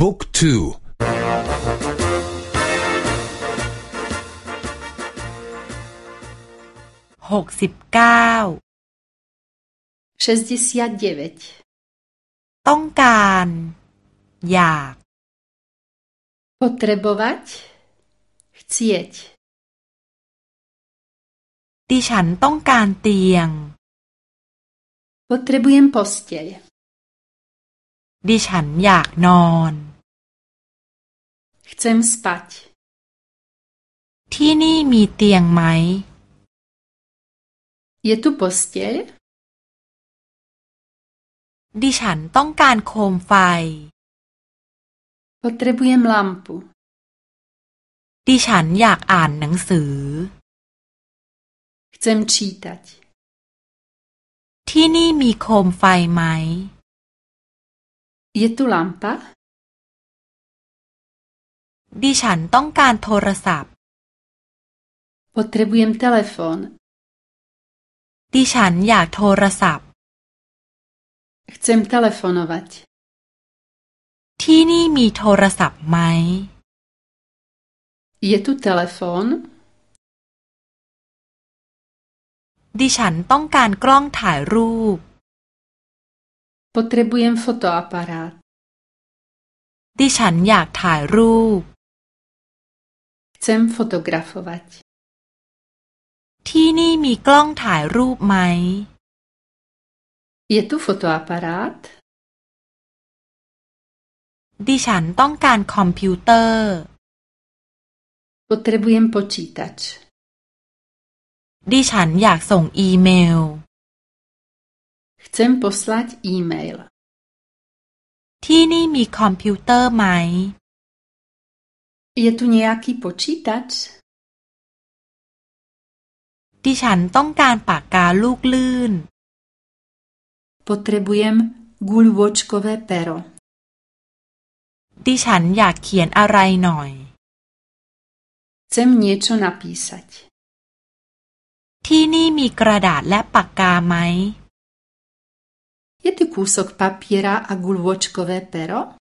บุ๊กทูหกสิบเก้าต้องการ อยาก potřebovat chcieć ดิฉันต้องการเตียง potřebujem posteľ ดิฉันอยากนอน chcem spať ที่นี่มีเตียงไหม je tu posteľ ดิฉันต้องการโคมไฟ potřebujem lampu ดิฉันอยากอ่านหนังสือ chcem čítať ที่นี่มีโคมไฟไหม je tu lampa ดิฉันต้องการโทรศัพท์ potřebujem telefon ดิฉันอยากโทรศัพท์ chcem telefonovat ที่นี่มีโทรศัพท์ไหม je tu telefon ดิฉันต้องการกล้องถ่ายรูป potřebujem fotoaparát ดิฉันอยากถ่ายรูป chcem fotografovat ที่นี่มีกล้องถ่ายรูปไหม je tu fotoaparát ดิฉันต้องการคอมพิวเตอร์ potřebujem počítač ดิฉันอยากส่งอีเมล chcem poslat e-mail ที่นี่มีคอมพิวเตอร์ไหม je tu nějaký počítač ดิฉันต้องการปากกาลูกลื่น potřebujem guľôčkové pero ดิฉันอยากเขียนอะไรหน่อย chcem niečo napísať ที่นี่มีกระดาษและปากกาไหม je tu kúsok papiera a guľôčkové pero